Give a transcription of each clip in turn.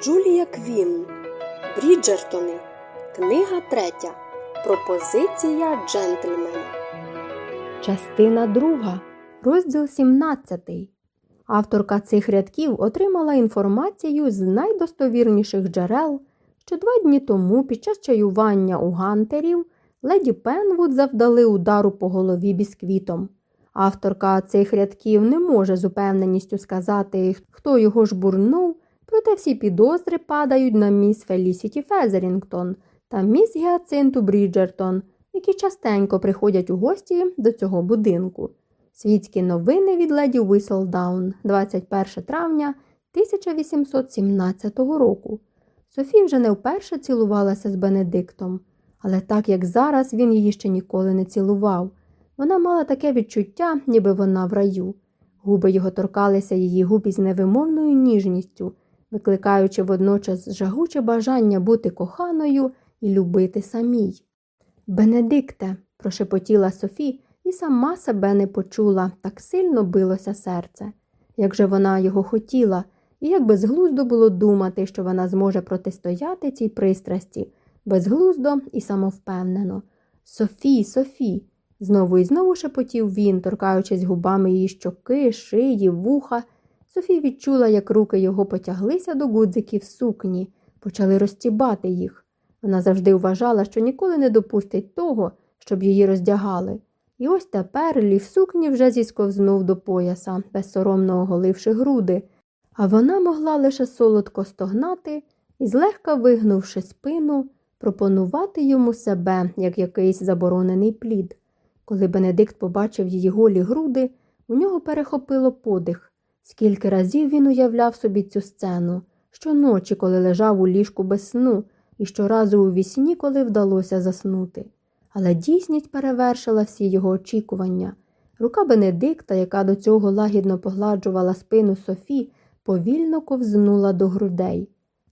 Джулія Квін. Бріджертони. Книга третя. Пропозиція джентльмена. Частина 2. Розділ 17. Авторка цих рядків отримала інформацію з найдостовірніших джерел, що два дні тому під час чаювання у гантерів леді Пенвуд завдали удару по голові бісквітом. Авторка цих рядків не може з упевненістю сказати, хто його жбурнув, проте всі підозри падають на міс Фелісіті Фезерінгтон та міс Гіацинту Бріджертон, які частенько приходять у гості до цього будинку. Світські новини від леді Віслдаун, 21 травня 1817 року. Софі вже не вперше цілувалася з Бенедиктом, але так як зараз він її ще ніколи не цілував. Вона мала таке відчуття, ніби вона в раю. Губи його торкалися її губ із невимовною ніжністю, викликаючи водночас жагуче бажання бути коханою і любити самій. Бенедикте, прошепотіла Софі і сама себе не почула, так сильно билося серце. Як же вона його хотіла, і як безглуздо було думати, що вона зможе протистояти цій пристрасті, безглуздо і самовпевнено. Софі, Софі, знову і знову шепотів він, торкаючись губами її щоки, шиї, вуха. Софі відчула, як руки його потяглися до гудзиків сукні, почали розтібати їх. Вона завжди вважала, що ніколи не допустить того, щоб її роздягали. І ось тепер лів сукні вже зісковзнув до пояса, безсоромно оголивши груди, а вона могла лише солодко стогнати і, злегка вигнувши спину, пропонувати йому себе, як якийсь заборонений плід. Коли Бенедикт побачив її голі груди, у нього перехопило подих. Скільки разів він уявляв собі цю сцену, щоночі, коли лежав у ліжку без сну, і щоразу у вісні, коли вдалося заснути. Але дійсність перевершила всі його очікування. Рука Бенедикта, яка до цього лагідно погладжувала спину Софі, повільно ковзнула до грудей.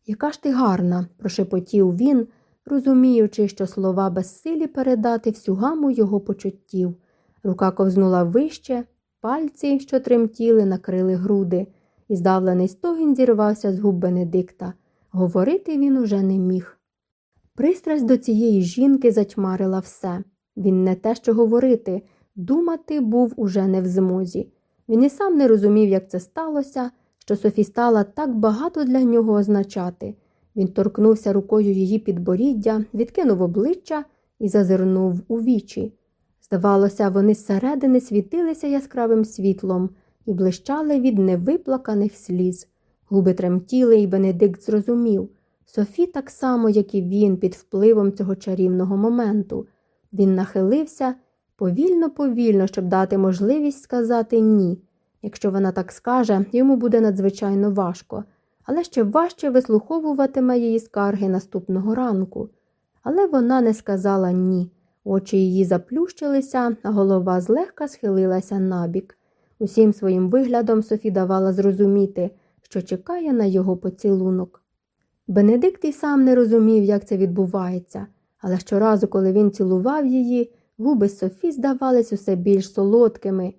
Яка ж ти гарна, прошепотів він, розуміючи, що слова безсилі передати всю гаму його почуттів. Рука ковзнула вище, пальці, що тремтіли, накрили груди, і здавлений стогін зірвався з губ Бенедикта. Говорити він уже не міг. Пристрасть до цієї жінки затьмарила все. Він не те, що говорити, думати був уже не в змозі. Він і сам не розумів, як це сталося, що Софі стала так багато для нього означати. Він торкнувся рукою її підборіддя, відкинув обличчя і зазирнув у вічі. Здавалося, вони зсередини світилися яскравим світлом і блищали від невиплаканих сліз. Губи тремтіли, і Бенедикт зрозумів. Софі так само, як і він, під впливом цього чарівного моменту. Він нахилився повільно, повільно, щоб дати можливість сказати ні. Якщо вона так скаже, йому буде надзвичайно важко, але ще важче вислуховуватиме її скарги наступного ранку. Але вона не сказала ні. Очі її заплющилися, а голова злегка схилилася набік. Усім своїм виглядом Софі давала зрозуміти, що чекає на його поцілунок. Бенедикт і сам не розумів, як це відбувається, але щоразу, коли він цілував її, губи Софі здавались усе більш солодкими,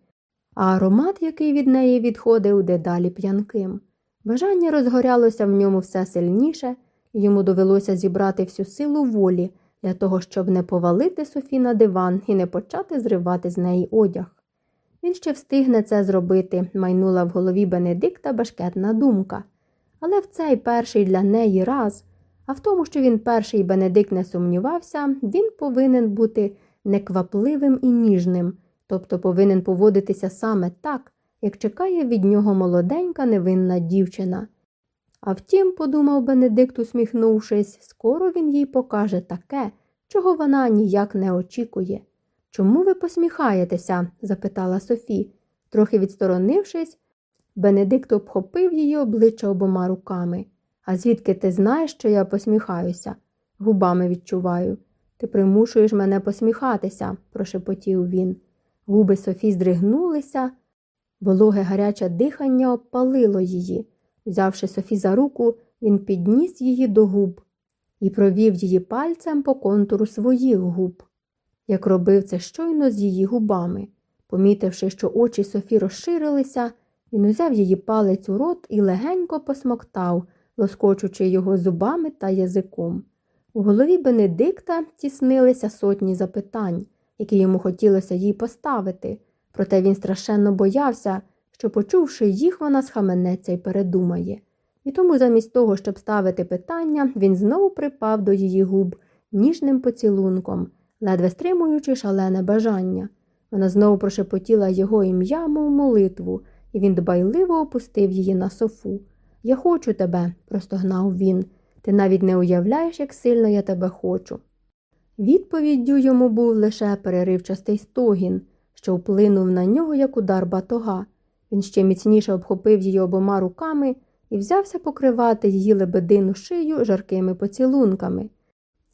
а аромат, який від неї відходив, дедалі п'янким. Бажання розгорялося в ньому все сильніше, і йому довелося зібрати всю силу волі для того, щоб не повалити Софі на диван і не почати зривати з неї одяг. Він ще встигне це зробити, майнула в голові Бенедикта башкетна думка. Але в цей перший для неї раз, а в тому, що він перший Бенедикт не сумнівався, він повинен бути неквапливим і ніжним, тобто повинен поводитися саме так, як чекає від нього молоденька невинна дівчина. А втім, подумав Бенедикт, усміхнувшись, скоро він їй покаже таке, чого вона ніяк не очікує. Чому ви посміхаєтеся? запитала Софі. Трохи відсторонившись, Бенедикт обхопив її обличчя обома руками. А звідки ти знаєш, що я посміхаюся? Губами відчуваю. Ти примушуєш мене посміхатися, прошепотів він. Губи Софі здригнулися, вологе гаряче дихання обпалило її. Взявши Софі за руку, він підніс її до губ і провів її пальцем по контуру своїх губ, як робив це щойно з її губами. Помітивши, що очі Софі розширилися, він узяв її палець у рот і легенько посмоктав, лоскочучи його зубами та язиком. У голові Бенедикта тіснилися сотні запитань, які йому хотілося їй поставити, проте він страшенно боявся, що, почувши їх, вона схаменеться і передумає. І тому, замість того, щоб ставити питання, він знову припав до її губ ніжним поцілунком, ледве стримуючи шалене бажання. Вона знову прошепотіла його ім'я, мов молитву, і він дбайливо опустив її на софу. Я хочу тебе, простогнав він. Ти навіть не уявляєш, як сильно я тебе хочу. Відповіддю йому був лише переривчастий стогін, що вплинув на нього, як удар батога. Він ще міцніше обхопив її обома руками і взявся покривати її лебедину шию жаркими поцілунками.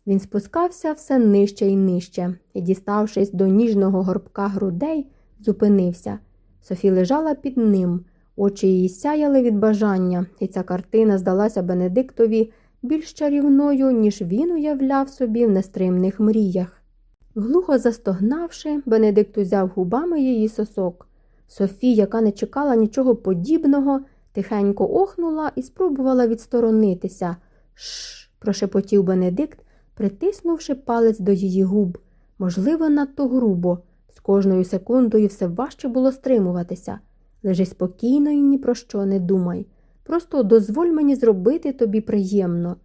Він спускався все нижче і нижче і, діставшись до ніжного горбка грудей, зупинився. Софі лежала під ним, очі її сяяли від бажання, і ця картина здалася Бенедиктові більш чарівною, ніж він уявляв собі в нестримних мріях. Глухо застогнавши, Бенедикт узяв губами її сосок. Софі, яка не чекала нічого подібного, тихенько охнула і спробувала відсторонитися. Шш, прошепотів Бенедикт, притиснувши палець до її губ. Можливо, надто грубо. З кожною секундою все важче було стримуватися. Лежи спокійно і ні про що не думай. Просто дозволь мені зробити тобі приємно.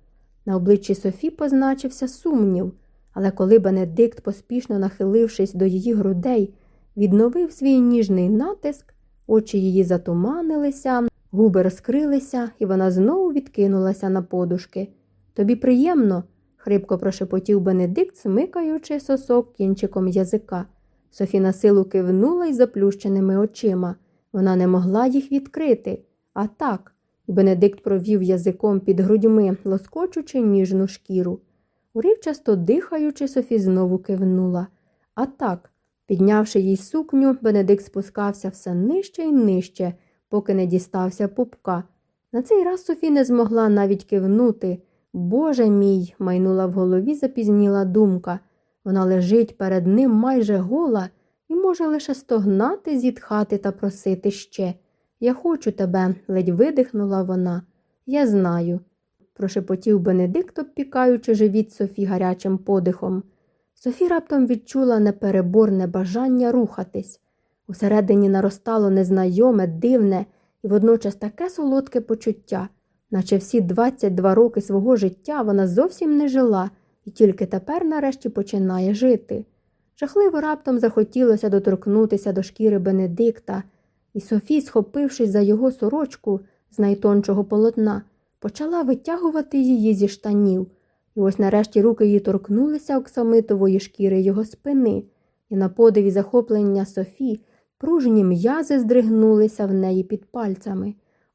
На обличчі Софі позначився сумнів, але коли Бенедикт, поспішно нахилившись до її грудей, відновив свій ніжний натиск, очі її затуманилися, губи розкрилися, і вона знову відкинулася на подушки. Тобі приємно? хрипко прошепотів Бенедикт, смикаючи сосок кінчиком язика. Софі на силу кивнула із заплющеними очима. Вона не могла їх відкрити. А так, Бенедикт провів язиком під грудьми, лоскочучи ніжну шкіру. Уривчасто дихаючи, Софі знову кивнула. А так, піднявши їй сукню, Бенедикт спускався все нижче і нижче, поки не дістався пупка. На цей раз Софі не змогла навіть кивнути. Боже мій, майнула в голові запізніла думка. Вона лежить перед ним майже гола і може лише стогнати, зітхати та просити ще. Я хочу тебе, ледь видихнула вона. Я знаю, прошепотів Бенедикт, обпікаючи живіт Софі гарячим подихом. Софі раптом відчула непереборне бажання рухатись. Усередині наростало незнайоме, дивне і водночас таке солодке почуття, наче всі 22 роки свого життя вона зовсім не жила і тільки тепер нарешті починає жити. Жахливо раптом захотілося доторкнутися до шкіри Бенедикта, і Софі, схопившись за його сорочку з найтончого полотна, почала витягувати її зі штанів. І ось нарешті руки її торкнулися оксамитової шкіри його спини, і на подиві захоплення Софі пружні м'язи здригнулися в неї під пальцями.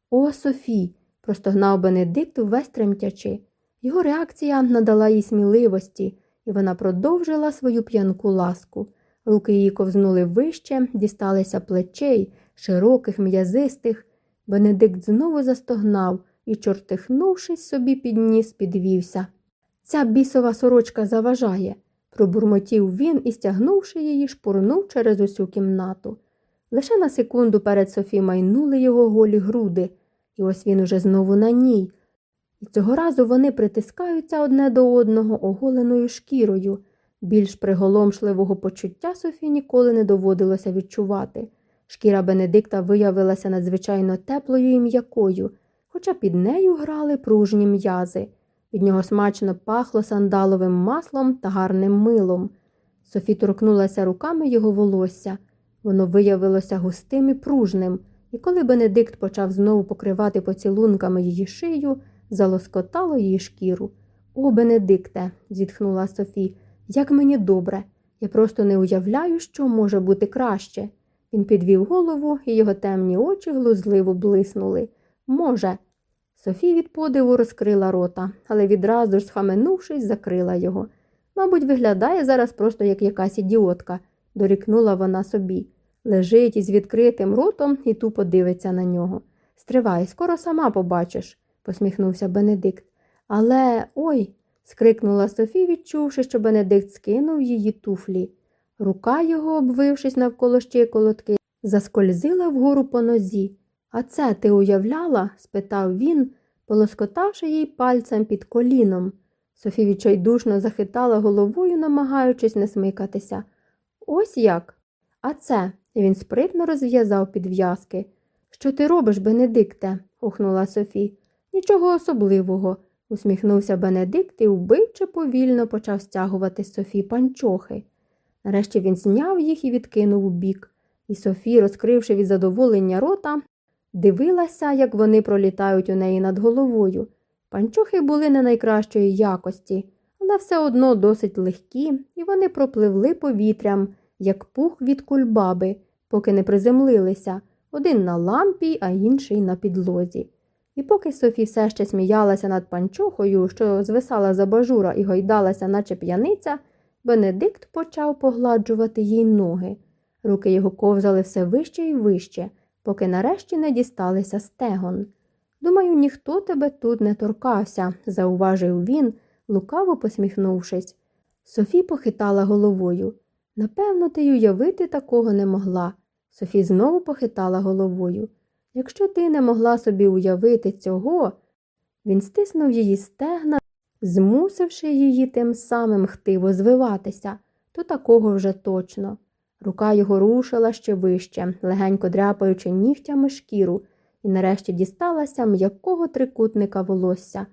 О, Софі! простогнав Бенедикт увесь тремтячи. Його реакція надала їй сміливості, і вона продовжила свою п'янку ласку. Руки її ковзнули вище, дісталися плечей, широких, м'язистих. Бенедикт знову застогнав і, чортихнувшись собі під ніс, підвівся. Ця бісова сорочка заважає, пробурмотів він і, стягнувши її, шпурнув через усю кімнату. Лише на секунду перед Софі майнули його голі груди, і ось він уже знову на ній. І цього разу вони притискаються одне до одного оголеною шкірою. Більш приголомшливого почуття Софі ніколи не доводилося відчувати. Шкіра Бенедикта виявилася надзвичайно теплою і м'якою, хоча під нею грали пружні м'язи. Від нього смачно пахло сандаловим маслом та гарним милом. Софі торкнулася руками його волосся. Воно виявилося густим і пружним, і коли Бенедикт почав знову покривати поцілунками її шию, залоскотало її шкіру. О, Бенедикте, зітхнула Софі, як мені добре. Я просто не уявляю, що може бути краще. Він підвів голову, і його темні очі глузливо блиснули. Може. Софі від подиву розкрила рота, але відразу ж, схаменувшись, закрила його. Мабуть, виглядає зараз просто як якась ідіотка, дорікнула вона собі. Лежить із відкритим ротом і тупо дивиться на нього. Стривай, скоро сама побачиш, посміхнувся Бенедикт. Але ой. скрикнула Софі, відчувши, що Бенедикт скинув її туфлі. Рука його, обвившись навколо щиколотки, заскользила вгору по нозі. А це ти уявляла? спитав він, полоскотавши їй пальцем під коліном. Софі відчайдушно захитала головою, намагаючись не смикатися. Ось як. А це, він спритно розв'язав підв'язки. Що ти робиш, Бенедикте? ухнула Софі. Нічого особливого, усміхнувся Бенедикт і вбивче повільно почав стягувати Софі панчохи. Нарешті він зняв їх і відкинув у бік. І Софі, розкривши від задоволення рота, дивилася, як вони пролітають у неї над головою. Панчохи були не найкращої якості, але все одно досить легкі, і вони пропливли повітрям, як пух від кульбаби, поки не приземлилися один на лампі, а інший на підлозі. І поки Софі все ще сміялася над панчохою, що звисала за бажура і гойдалася, наче п'яниця, Бенедикт почав погладжувати їй ноги. Руки його ковзали все вище і вище, поки нарешті не дісталися стегон. Думаю, ніхто тебе тут не торкався, зауважив він, лукаво посміхнувшись. Софі похитала головою. Напевно, ти й уявити такого не могла. Софі знову похитала головою. Якщо ти не могла собі уявити цього, він стиснув її стегна, змусивши її тим самим хтиво звиватися, то такого вже точно. Рука його рушила ще вище, легенько дряпаючи нігтями шкіру, і нарешті дісталася м'якого трикутника волосся.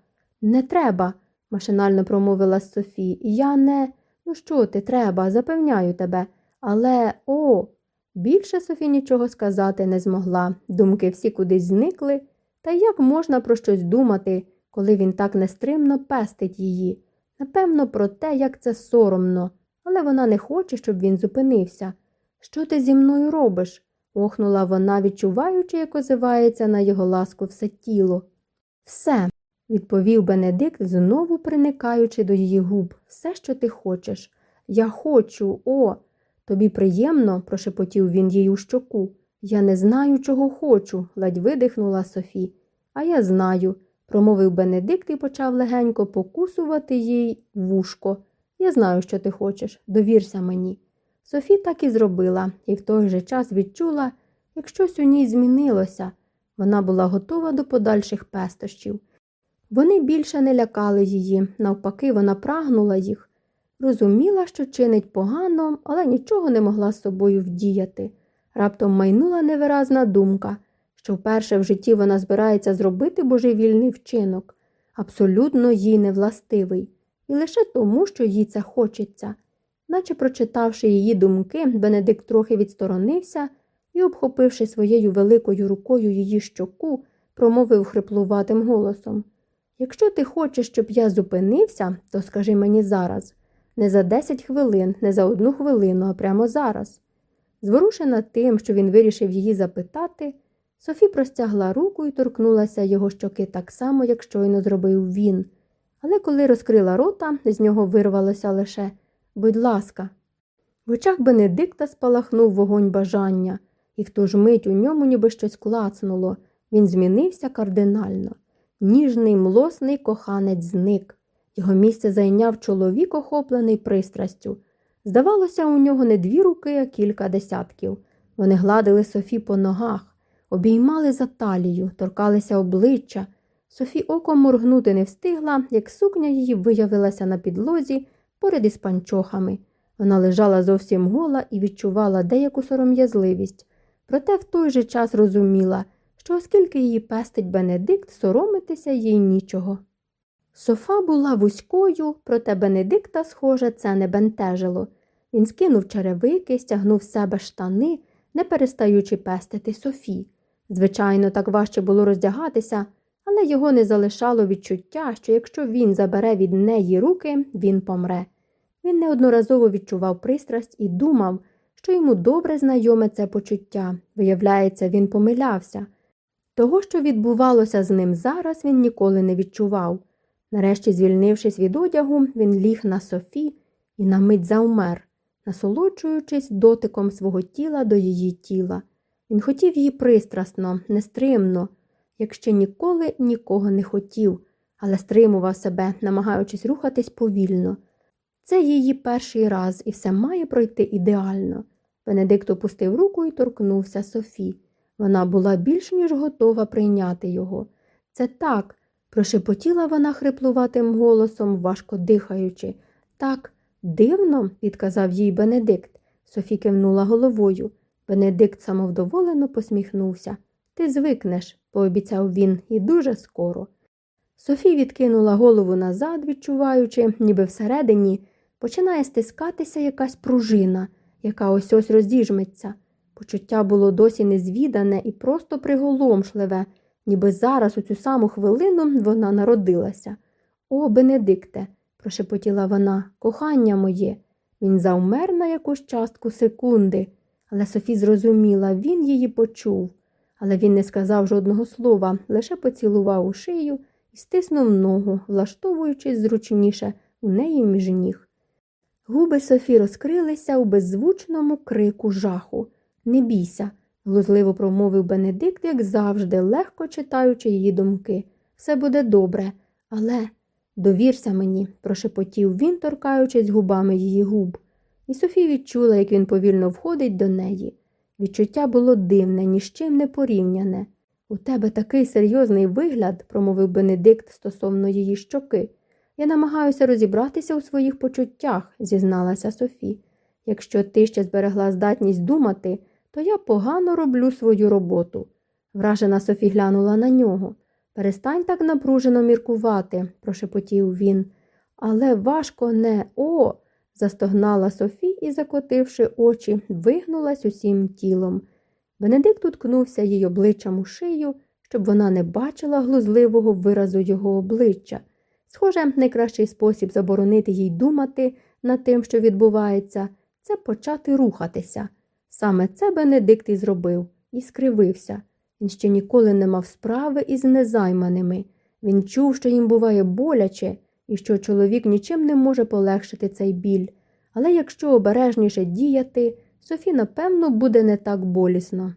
Не треба, машинально промовила Софі. Я не. Ну що ти, треба, запевняю тебе. Але о. Більше Софі нічого сказати не змогла. Думки всі кудись зникли. Та як можна про щось думати, коли він так нестримно пестить її? Напевно, про те, як це соромно, але вона не хоче, щоб він зупинився. Що ти зі мною робиш? охнула вона, відчуваючи, як озивається на його ласку все тіло. Все, відповів Бенедикт, знову приникаючи до її губ. Все, що ти хочеш. Я хочу, о. Тобі приємно, прошепотів він їй у щоку. Я не знаю, чого хочу, ледь видихнула Софі. А я знаю, промовив Бенедикт і почав легенько покусувати їй вушко. Я знаю, що ти хочеш, довірся мені. Софі так і зробила, і в той же час відчула, як щось у ній змінилося. Вона була готова до подальших пестощів. Вони більше не лякали її, навпаки, вона прагнула їх. Розуміла, що чинить погано, але нічого не могла з собою вдіяти. Раптом майнула невиразна думка, що вперше в житті вона збирається зробити божевільний вчинок, абсолютно їй невластивий, і лише тому, що їй це хочеться. Наче прочитавши її думки, Бенедикт трохи відсторонився і, обхопивши своєю великою рукою її щоку, промовив хриплуватим голосом Якщо ти хочеш, щоб я зупинився, то скажи мені зараз. Не за десять хвилин, не за одну хвилину, а прямо зараз. Зворушена тим, що він вирішив її запитати, Софі простягла руку і торкнулася його щоки так само, як щойно зробив він. Але коли розкрила рота, з нього вирвалося лише будь ласка. В очах Бенедикта спалахнув вогонь бажання, і в ту ж мить у ньому ніби щось клацнуло. Він змінився кардинально. Ніжний, млосний коханець зник. Його місце зайняв чоловік, охоплений пристрастю. Здавалося, у нього не дві руки, а кілька десятків. Вони гладили Софі по ногах, обіймали за талію, торкалися обличчя. Софі оком моргнути не встигла, як сукня її виявилася на підлозі поряд із панчохами. Вона лежала зовсім гола і відчувала деяку сором'язливість, проте в той же час розуміла, що оскільки її пестить Бенедикт, соромитися їй нічого. Софа була вузькою, проте Бенедикта, схоже, це не бентежило. Він скинув черевики, стягнув з себе штани, не перестаючи пестити Софі. Звичайно, так важче було роздягатися, але його не залишало відчуття, що якщо він забере від неї руки, він помре. Він неодноразово відчував пристрасть і думав, що йому добре знайоме це почуття. Виявляється, він помилявся. Того, що відбувалося з ним зараз, він ніколи не відчував. Нарешті, звільнившись від одягу, він ліг на Софі і на мить завмер, насолоджуючись дотиком свого тіла до її тіла. Він хотів її пристрасно, нестримно, як ще ніколи нікого не хотів, але стримував себе, намагаючись рухатись повільно. Це її перший раз, і все має пройти ідеально. Бенедикт опустив руку і торкнувся Софі. Вона була більш ніж готова прийняти його. Це так, Прошепотіла вона хриплуватим голосом, важко дихаючи. Так, дивно, підказав їй Бенедикт. Софі кивнула головою. Бенедикт самовдоволено посміхнувся. Ти звикнеш, пообіцяв він, і дуже скоро. Софі відкинула голову назад, відчуваючи, ніби всередині починає стискатися якась пружина, яка ось ось розіжметься. Почуття було досі незвідане і просто приголомшливе, ніби зараз у цю саму хвилину вона народилася. О, Бенедикте, прошепотіла вона, кохання моє. Він завмер на якусь частку секунди, але Софі зрозуміла, він її почув. Але він не сказав жодного слова, лише поцілував у шию і стиснув ногу, влаштовуючись зручніше у неї між ніг. Губи Софі розкрилися у беззвучному крику жаху. Не бійся, глузливо промовив Бенедикт, як завжди, легко читаючи її думки. Все буде добре, але довірся мені, прошепотів він, торкаючись губами її губ. І Софі відчула, як він повільно входить до неї. Відчуття було дивне, ні з чим не порівняне. У тебе такий серйозний вигляд, промовив Бенедикт стосовно її щоки. Я намагаюся розібратися у своїх почуттях, зізналася Софі. Якщо ти ще зберегла здатність думати, то я погано роблю свою роботу. Вражена Софі глянула на нього. Перестань так напружено міркувати, прошепотів він. Але важко не о. застогнала Софі і, закотивши очі, вигнулась усім тілом. Бенедикт уткнувся їй обличчям у шию, щоб вона не бачила глузливого виразу його обличчя. Схоже, найкращий спосіб заборонити їй думати над тим, що відбувається, це почати рухатися. Саме це Бенедикт і зробив, і скривився. Він ще ніколи не мав справи із незайманими. Він чув, що їм буває боляче, і що чоловік нічим не може полегшити цей біль. Але якщо обережніше діяти, Софі, напевно, буде не так болісно.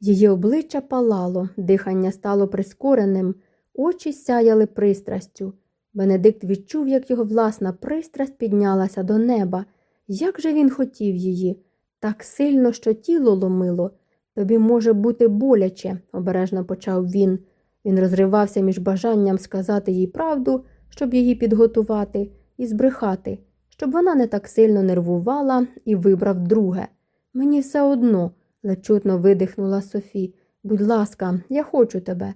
Її обличчя палало, дихання стало прискореним, очі сяяли пристрастю. Бенедикт відчув, як його власна пристрасть піднялася до неба. Як же він хотів її? Так сильно, що тіло ломило. Тобі може бути боляче, обережно почав він. Він розривався між бажанням сказати їй правду, щоб її підготувати, і збрехати, щоб вона не так сильно нервувала і вибрав друге. Мені все одно, ледь чутно видихнула Софі. Будь ласка, я хочу тебе.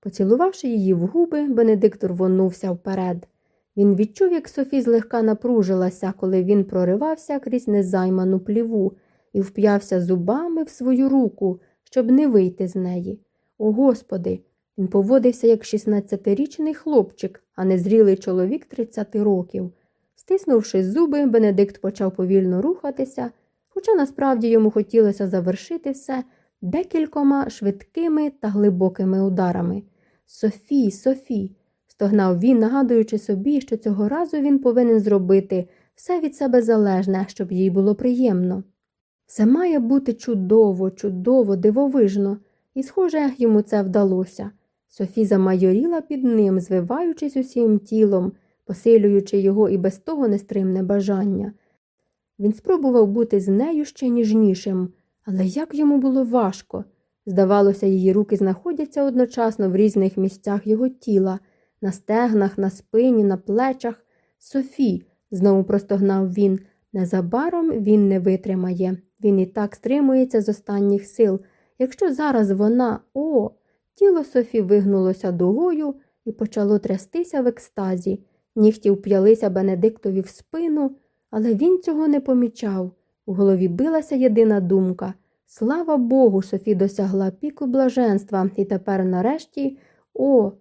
Поцілувавши її в губи, Бенедикт рвонувся вперед. Він відчув, як Софі злегка напружилася, коли він проривався крізь незайману пліву і вп'явся зубами в свою руку, щоб не вийти з неї. О Господи! Він поводився як 16-річний хлопчик, а не зрілий чоловік 30 років. Стиснувши зуби, Бенедикт почав повільно рухатися, хоча насправді йому хотілося завершити все декількома швидкими та глибокими ударами. Софі, Софі, стогнав він, нагадуючи собі, що цього разу він повинен зробити все від себе залежне, щоб їй було приємно. Все має бути чудово, чудово, дивовижно, і, схоже, йому це вдалося. Софі замайоріла під ним, звиваючись усім тілом, посилюючи його і без того нестримне бажання. Він спробував бути з нею ще ніжнішим, але як йому було важко. Здавалося, її руки знаходяться одночасно в різних місцях його тіла, на стегнах, на спині, на плечах. Софі, знову простогнав він, незабаром він не витримає. Він і так стримується з останніх сил. Якщо зараз вона, о, тіло Софі вигнулося дугою і почало трястися в екстазі. Нігті вп'ялися Бенедиктові в спину, але він цього не помічав. У голові билася єдина думка. Слава Богу, Софі досягла піку блаженства, і тепер, нарешті, о,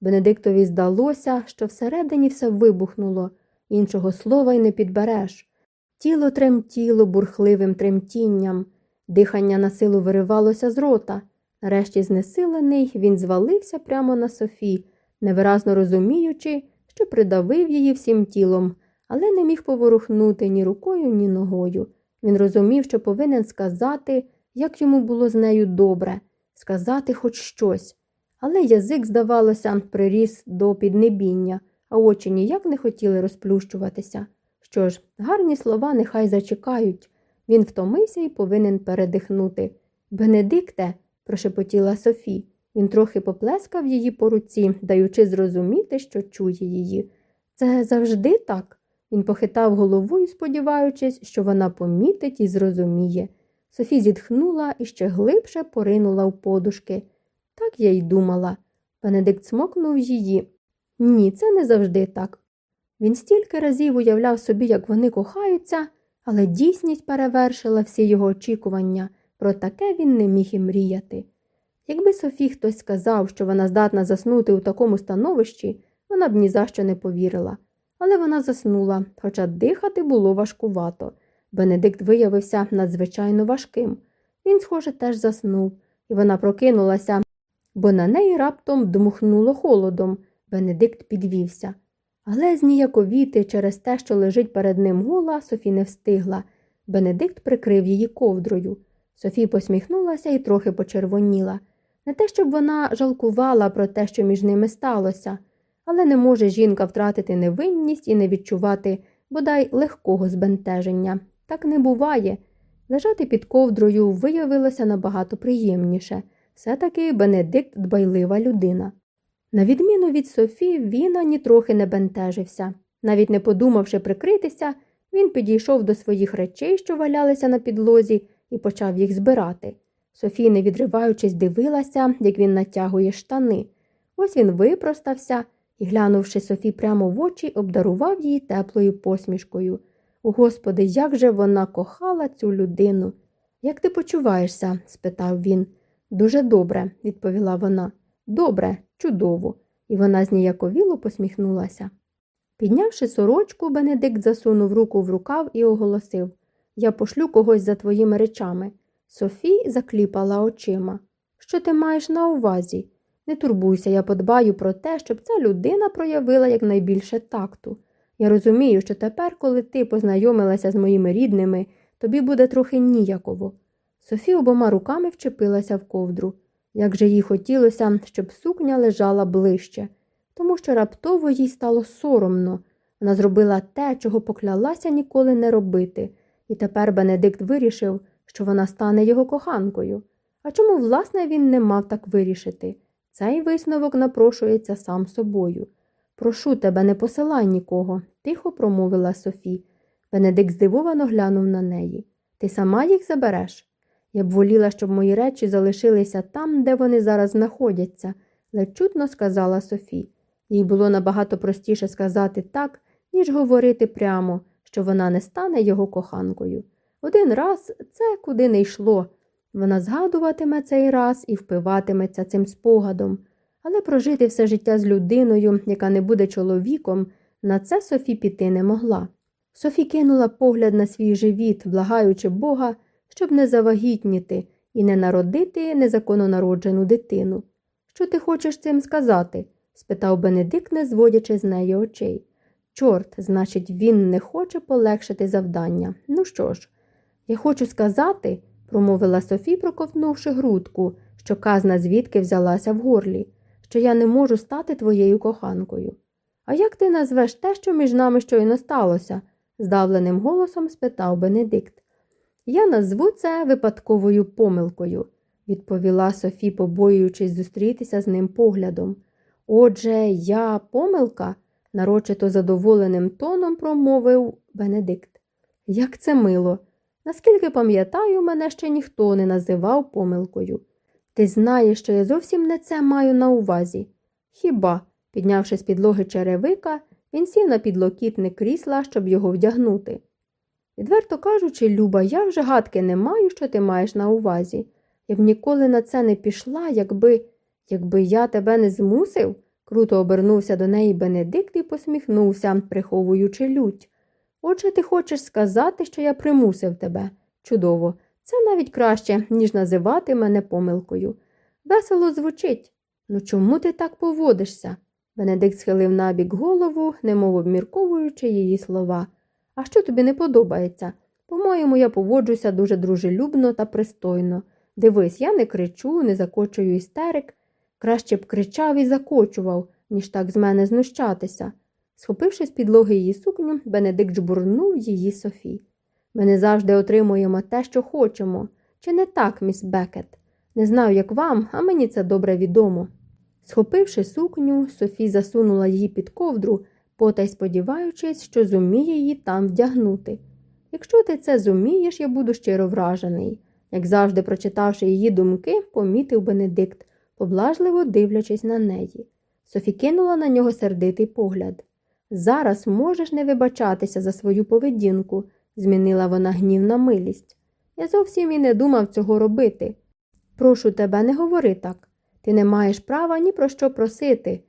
Бенедиктові здалося, що всередині все вибухнуло, іншого слова й не підбереш. Тіло тремтіло бурхливим тремтінням, дихання на силу виривалося з рота. Нарешті, знесилений, він звалився прямо на Софі, невиразно розуміючи, що придавив її всім тілом, але не міг поворухнути ні рукою, ні ногою. Він розумів, що повинен сказати, як йому було з нею добре, сказати хоч щось. Але язик, здавалося, приріс до піднебіння, а очі ніяк не хотіли розплющуватися. Що ж, гарні слова нехай зачекають. Він втомився і повинен передихнути. Бенедикте, прошепотіла Софі, Він трохи поплескав її по руці, даючи зрозуміти, що чує її. Це завжди так. Він похитав головою, сподіваючись, що вона помітить і зрозуміє. Софі зітхнула і ще глибше поринула в подушки. Так я й думала. Бенедикт смокнув її. Ні, це не завжди так. Він стільки разів уявляв собі, як вони кохаються, але дійсність перевершила всі його очікування. Про таке він не міг і мріяти. Якби Софі хтось сказав, що вона здатна заснути у такому становищі, вона б ні за що не повірила. Але вона заснула, хоча дихати було важкувато. Бенедикт виявився надзвичайно важким. Він, схоже, теж заснув, і вона прокинулася, бо на неї раптом дмухнуло холодом. Бенедикт підвівся. Але зніяковіти через те, що лежить перед ним гола, Софі не встигла. Бенедикт прикрив її ковдрою. Софі посміхнулася і трохи почервоніла. Не те, щоб вона жалкувала про те, що між ними сталося, але не може жінка втратити невинність і не відчувати бодай легкого збентеження. Так не буває. Лежати під ковдрою виявилося набагато приємніше. Все таки Бенедикт дбайлива людина. На відміну від Софі, він ані трохи не бентежився. Навіть не подумавши прикритися, він підійшов до своїх речей, що валялися на підлозі, і почав їх збирати. Софі, не відриваючись, дивилася, як він натягує штани. Ось він випростався і, глянувши Софі прямо в очі, обдарував її теплою посмішкою. О, Господи, як же вона кохала цю людину. Як ти почуваєшся? спитав він. Дуже добре, відповіла вона. Добре, чудово. І вона зніяковіло посміхнулася. Піднявши сорочку, Бенедикт засунув руку в рукав і оголосив Я пошлю когось за твоїми речами. Софі закліпала очима. Що ти маєш на увазі? Не турбуйся, я подбаю про те, щоб ця людина проявила якнайбільше такту. Я розумію, що тепер, коли ти познайомилася з моїми рідними, тобі буде трохи ніяково. Софі обома руками вчепилася в ковдру. Як же їй хотілося, щоб сукня лежала ближче, тому що раптово їй стало соромно. Вона зробила те, чого поклялася ніколи не робити, і тепер Бенедикт вирішив, що вона стане його коханкою. А чому, власне, він не мав так вирішити? Цей висновок напрошується сам собою. Прошу тебе, не посилай нікого, тихо промовила Софі. Бенедикт здивовано глянув на неї. Ти сама їх забереш? Я б воліла, щоб мої речі залишилися там, де вони зараз знаходяться, ледь чутно сказала Софі. Їй було набагато простіше сказати так, ніж говорити прямо, що вона не стане його коханкою. Один раз це куди не йшло. Вона згадуватиме цей раз і впиватиметься цим спогадом, але прожити все життя з людиною, яка не буде чоловіком, на це Софі піти не могла. Софі кинула погляд на свій живіт, благаючи Бога, щоб не завагітніти і не народити незакононароджену дитину. Що ти хочеш цим сказати? спитав Бенедикт, не зводячи з неї очей. Чорт, значить, він не хоче полегшити завдання. Ну що ж, я хочу сказати, промовила Софі, проковтнувши грудку, що казна звідки взялася в горлі, що я не можу стати твоєю коханкою. А як ти назвеш те, що між нами щойно сталося? здавленим голосом спитав Бенедикт. Я назву це випадковою помилкою, відповіла Софі, побоюючись зустрітися з ним поглядом. Отже, я помилка, нарочито задоволеним тоном промовив Бенедикт. Як це мило. Наскільки пам'ятаю, мене ще ніхто не називав помилкою. Ти знаєш, що я зовсім не це маю на увазі. Хіба, піднявши з підлоги черевика, він сів на підлокітник крісла, щоб його вдягнути. Відверто кажучи, Люба, я вже гадки не маю, що ти маєш на увазі. Я б ніколи на це не пішла, якби якби я тебе не змусив, круто обернувся до неї Бенедикт і посміхнувся, приховуючи лють. Отже, ти хочеш сказати, що я примусив тебе. Чудово, це навіть краще, ніж називати мене помилкою. Весело звучить. Ну чому ти так поводишся? Бенедикт схилив набік голову, немов обмірковуючи її слова. А що тобі не подобається? По-моєму, я поводжуся дуже дружелюбно та пристойно. Дивись, я не кричу, не закочую істерик. Краще б кричав і закочував, ніж так з мене знущатися. Схопивши з підлоги її сукню, Бенедикт жбурнув її Софі. Ми не завжди отримуємо те, що хочемо. Чи не так, міс Бекет? Не знаю, як вам, а мені це добре відомо. Схопивши сукню, Софі засунула її під ковдру, потай сподіваючись, що зуміє її там вдягнути. Якщо ти це зумієш, я буду щиро вражений. Як завжди, прочитавши її думки, помітив Бенедикт, поблажливо дивлячись на неї. Софі кинула на нього сердитий погляд. Зараз можеш не вибачатися за свою поведінку, змінила вона гнів на милість. Я зовсім і не думав цього робити. Прошу тебе, не говори так. Ти не маєш права ні про що просити,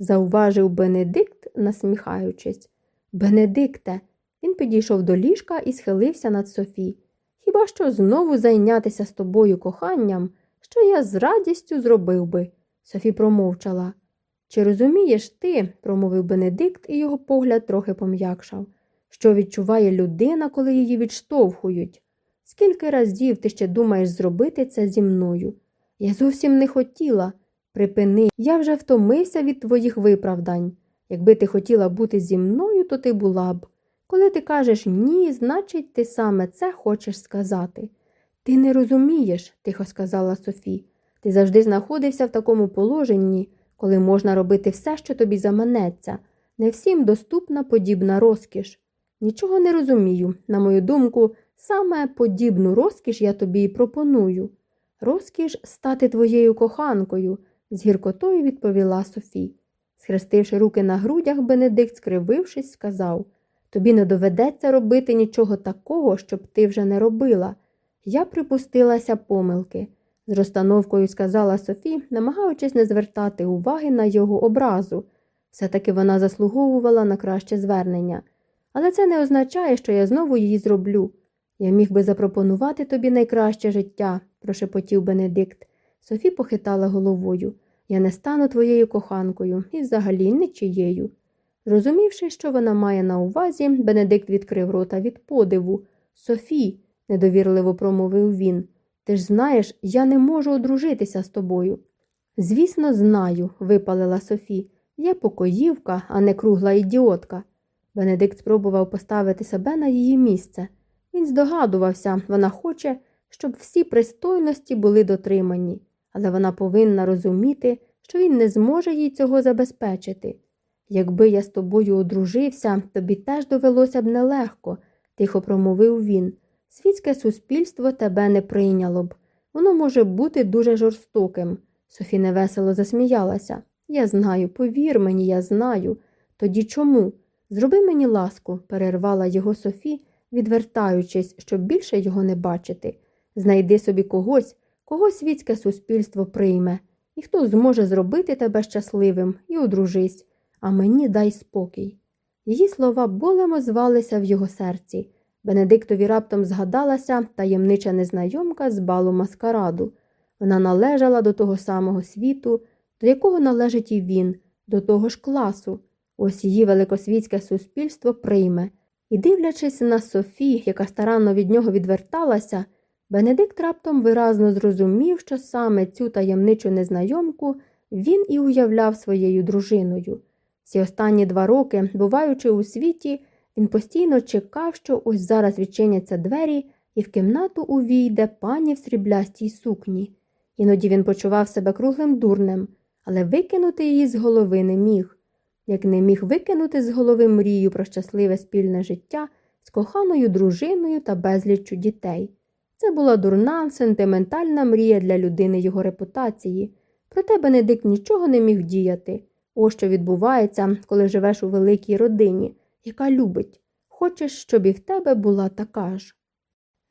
зауважив Бенедикт, насміхаючись. Бенедикте, він підійшов до ліжка і схилився над Софі. Хіба що знову зайнятися з тобою коханням, що я з радістю зробив би. Софі промовчала. Чи розумієш ти, промовив Бенедикт, і його погляд трохи пом'якшав, що відчуває людина, коли її відштовхують? Скільки разів ти ще думаєш зробити це зі мною? Я зовсім не хотіла. Припини, я вже втомився від твоїх виправдань. Якби ти хотіла бути зі мною, то ти була б. Коли ти кажеш ні, значить, ти саме це хочеш сказати. Ти не розумієш, тихо сказала Софі. Ти завжди знаходився в такому положенні, коли можна робити все, що тобі заманеться. Не всім доступна подібна розкіш. Нічого не розумію. На мою думку, саме подібну розкіш я тобі і пропоную. Розкіш стати твоєю коханкою, з гіркотою відповіла Софі. Схрестивши руки на грудях, Бенедикт, скривившись, сказав Тобі не доведеться робити нічого такого, щоб ти вже не робила. Я припустилася помилки, з розстановкою сказала Софі, намагаючись не звертати уваги на його образу. Все-таки вона заслуговувала на краще звернення. Але це не означає, що я знову її зроблю. Я міг би запропонувати тобі найкраще життя, прошепотів Бенедикт. Софі похитала головою. Я не стану твоєю коханкою і взагалі нічиєю. Зрозумівши, що вона має на увазі, Бенедикт відкрив рота від подиву. Софі, недовірливо промовив він, ти ж знаєш, я не можу одружитися з тобою. Звісно, знаю, випалила Софі. Я покоївка, а не кругла ідіотка. Бенедикт спробував поставити себе на її місце. Він здогадувався, вона хоче, щоб всі пристойності були дотримані, але вона повинна розуміти, що він не зможе їй цього забезпечити. Якби я з тобою одружився, тобі теж довелося б нелегко, тихо промовив він. Світське суспільство тебе не прийняло б. Воно може бути дуже жорстоким. Софі невесело засміялася. Я знаю, повір мені, я знаю. Тоді чому? Зроби мені ласку, перервала його Софі, відвертаючись, щоб більше його не бачити. Знайди собі когось, кого світське суспільство прийме, і хто зможе зробити тебе щасливим і одружись, а мені дай спокій. Її слова болем озвалися в його серці. Бенедиктові раптом згадалася таємнича незнайомка з балу маскараду. Вона належала до того самого світу, до якого належить і він, до того ж класу. Ось її великосвітське суспільство прийме. І, дивлячись на Софі, яка старанно від нього відверталася, Бенедикт раптом виразно зрозумів, що саме цю таємничу незнайомку він і уявляв своєю дружиною. Ці останні два роки, буваючи у світі, він постійно чекав, що ось зараз відчиняться двері, і в кімнату увійде пані в сріблястій сукні. Іноді він почував себе круглим дурнем, але викинути її з голови не міг як не міг викинути з голови мрію про щасливе спільне життя з коханою дружиною та безліччю дітей. Це була дурна, сентиментальна мрія для людини його репутації, проте Бенедикт нічого не міг діяти. Ось що відбувається, коли живеш у великій родині, яка любить, хочеш, щоб і в тебе була така ж.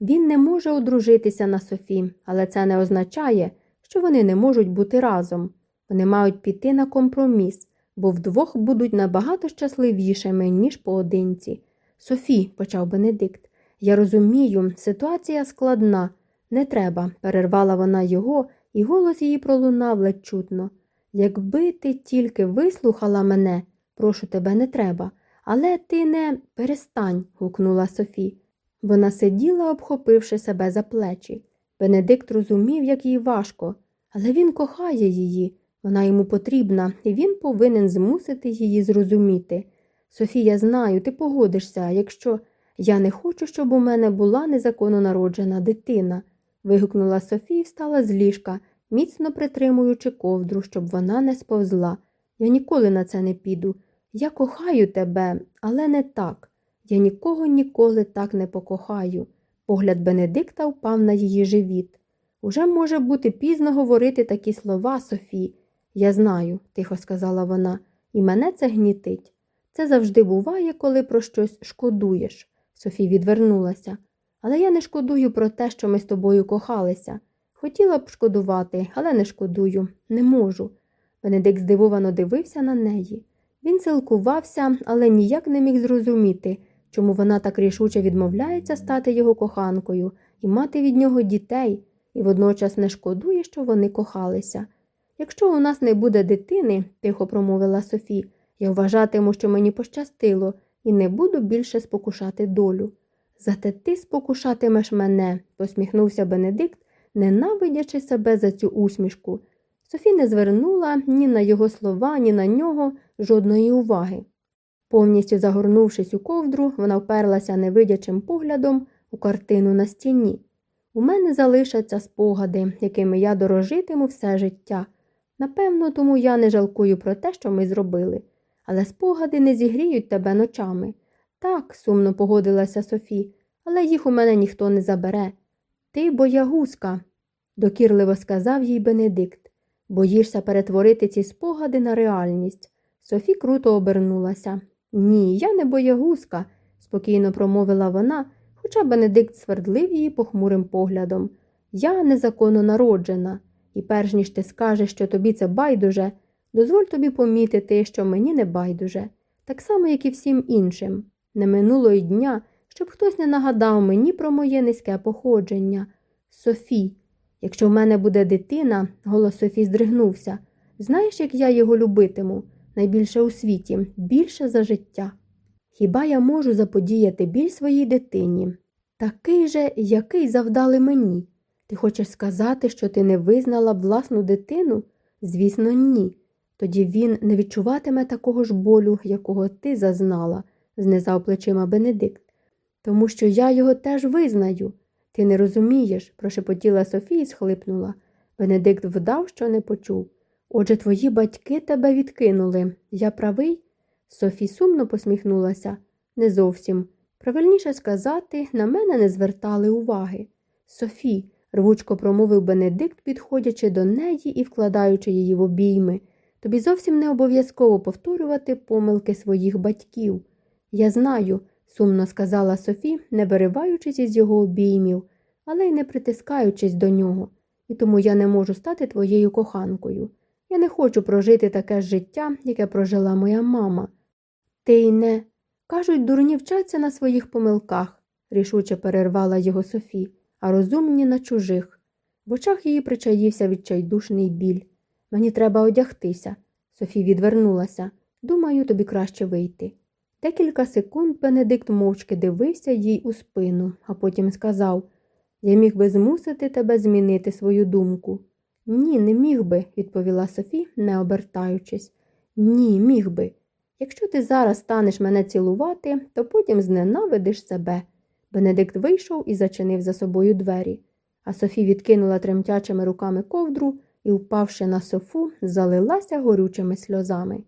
Він не може одружитися на Софі, але це не означає, що вони не можуть бути разом. Вони мають піти на компроміс, бо вдвох будуть набагато щасливішими, ніж поодинці. Софі, почав Бенедикт, я розумію, ситуація складна. Не треба, перервала вона його, і голос її пролунав ледь чутно. Якби ти тільки вислухала мене, прошу тебе, не треба, але ти не перестань, гукнула Софі. Вона сиділа, обхопивши себе за плечі. Бенедикт розумів, як їй важко, але він кохає її, вона йому потрібна, і він повинен змусити її зрозуміти. Софія, знаю, ти погодишся, якщо я не хочу, щоб у мене була незаконно народжена дитина. вигукнула Софія і встала з ліжка, міцно притримуючи ковдру, щоб вона не сповзла. Я ніколи на це не піду. Я кохаю тебе, але не так. Я нікого ніколи так не покохаю. Погляд Бенедикта впав на її живіт. Уже може бути пізно говорити такі слова, Софі. Я знаю, тихо сказала вона, і мене це гнітить. Це завжди буває, коли про щось шкодуєш. Софі відвернулася. Але я не шкодую про те, що ми з тобою кохалися. Хотіла б шкодувати, але не шкодую, не можу. Бенедикт здивовано дивився на неї. Він силкувався, але ніяк не міг зрозуміти, чому вона так рішуче відмовляється стати його коханкою і мати від нього дітей, і водночас не шкодує, що вони кохалися. Якщо у нас не буде дитини, тихо промовила Софі, я вважатиму, що мені пощастило, і не буду більше спокушати долю. Зате ти спокушатимеш мене, посміхнувся Бенедикт, ненавидячи себе за цю усмішку. Софі не звернула ні на його слова, ні на нього жодної уваги. Повністю загорнувшись у ковдру, вона вперлася невидячим поглядом у картину на стіні. У мене залишаться спогади, якими я дорожитиму все життя. Напевно, тому я не жалкую про те, що ми зробили. Але спогади не зігріють тебе ночами. Так, сумно погодилася Софі, але їх у мене ніхто не забере. Ти боягузка, докірливо сказав їй Бенедикт. Боїшся перетворити ці спогади на реальність. Софі круто обернулася. Ні, я не боягузка, спокійно промовила вона, хоча Бенедикт свердлив її похмурим поглядом. Я незаконно народжена, і перш ніж ти скажеш, що тобі це байдуже, дозволь тобі помітити, що мені не байдуже, так само, як і всім іншим. Не минуло й дня, щоб хтось не нагадав мені про моє низьке походження. Софі, якщо в мене буде дитина, голос Софі здригнувся. Знаєш, як я його любитиму, найбільше у світі, більше за життя. Хіба я можу заподіяти біль своїй дитині? Такий же, який завдали мені. Ти хочеш сказати, що ти не визнала власну дитину? Звісно, ні. Тоді він не відчуватиме такого ж болю, якого ти зазнала, знизав плечима Бенедикт. Тому що я його теж визнаю. Ти не розумієш, прошепотіла Софія і схлипнула. Бенедикт вдав, що не почув. Отже, твої батьки тебе відкинули. Я правий? Софі сумно посміхнулася. Не зовсім. Правильніше сказати, на мене не звертали уваги. Софі, рвучко промовив Бенедикт, підходячи до неї і вкладаючи її в обійми. Тобі зовсім не обов'язково повторювати помилки своїх батьків. Я знаю, сумно сказала Софі, не вириваючись із його обіймів, але й не притискаючись до нього, і тому я не можу стати твоєю коханкою. Я не хочу прожити таке життя, яке прожила моя мама. Ти й не. Кажуть, дурні вчаться на своїх помилках, рішуче перервала його Софі, а розумні на чужих. В очах її причаївся відчайдушний біль. Мені треба одягтися. Софі відвернулася. Думаю, тобі краще вийти. Декілька секунд Бенедикт мовчки дивився їй у спину, а потім сказав Я міг би змусити тебе змінити свою думку. Ні, не міг би, відповіла Софі, не обертаючись. Ні, міг би. Якщо ти зараз станеш мене цілувати, то потім зненавидиш себе. Бенедикт вийшов і зачинив за собою двері, а Софі відкинула тремтячими руками ковдру і, впавши на софу, залилася горючими сльозами.